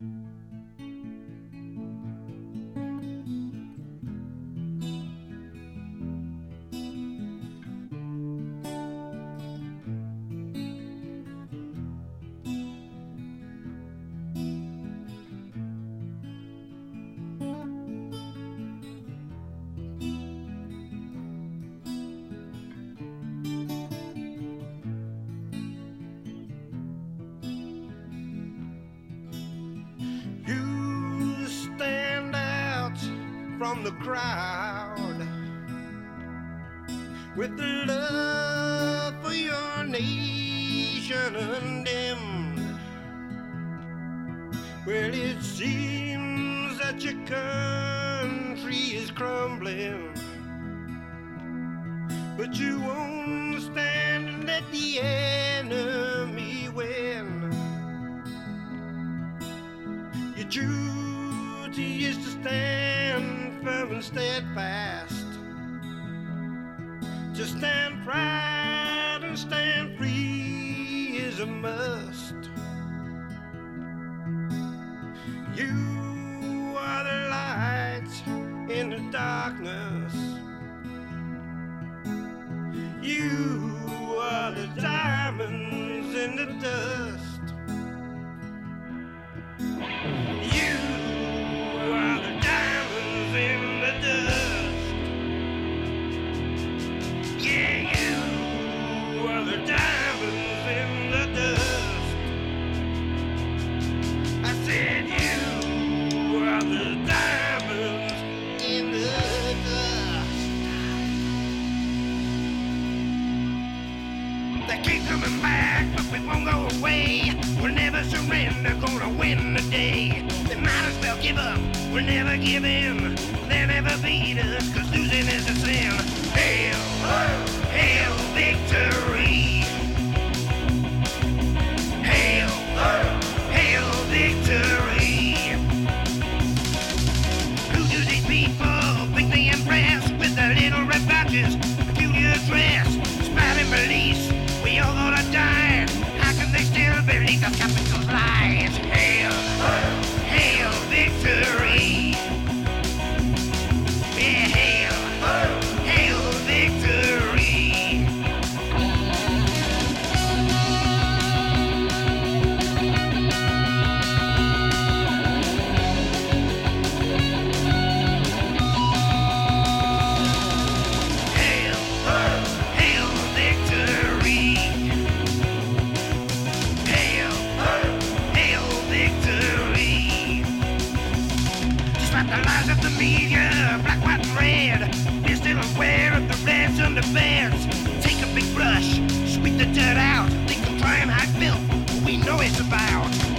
Música from the crowd with the love for your nation undimmed. Well, it seems that your country is crumbling, but you won't stand and let the enemy win. Your duty is to stand firm and steadfast. To stand proud and stand free is a must. You are the light in the darkness. You are the diamonds in the dust. Keep coming back, but we won't go away. We'll never surrender, gonna win the day. They might as well give up, we'll never give in. They'll never beat us, cause losing is a sin. Hail, hail victory. Hail, hail victory. Who do these people think they impress with their little red badges, peculiar dress, Like the lies of the media, black, white, and red. We're still aware of the reds the beds. Take a big brush, sweep the dirt out. They can try and hide filth, we know it's about.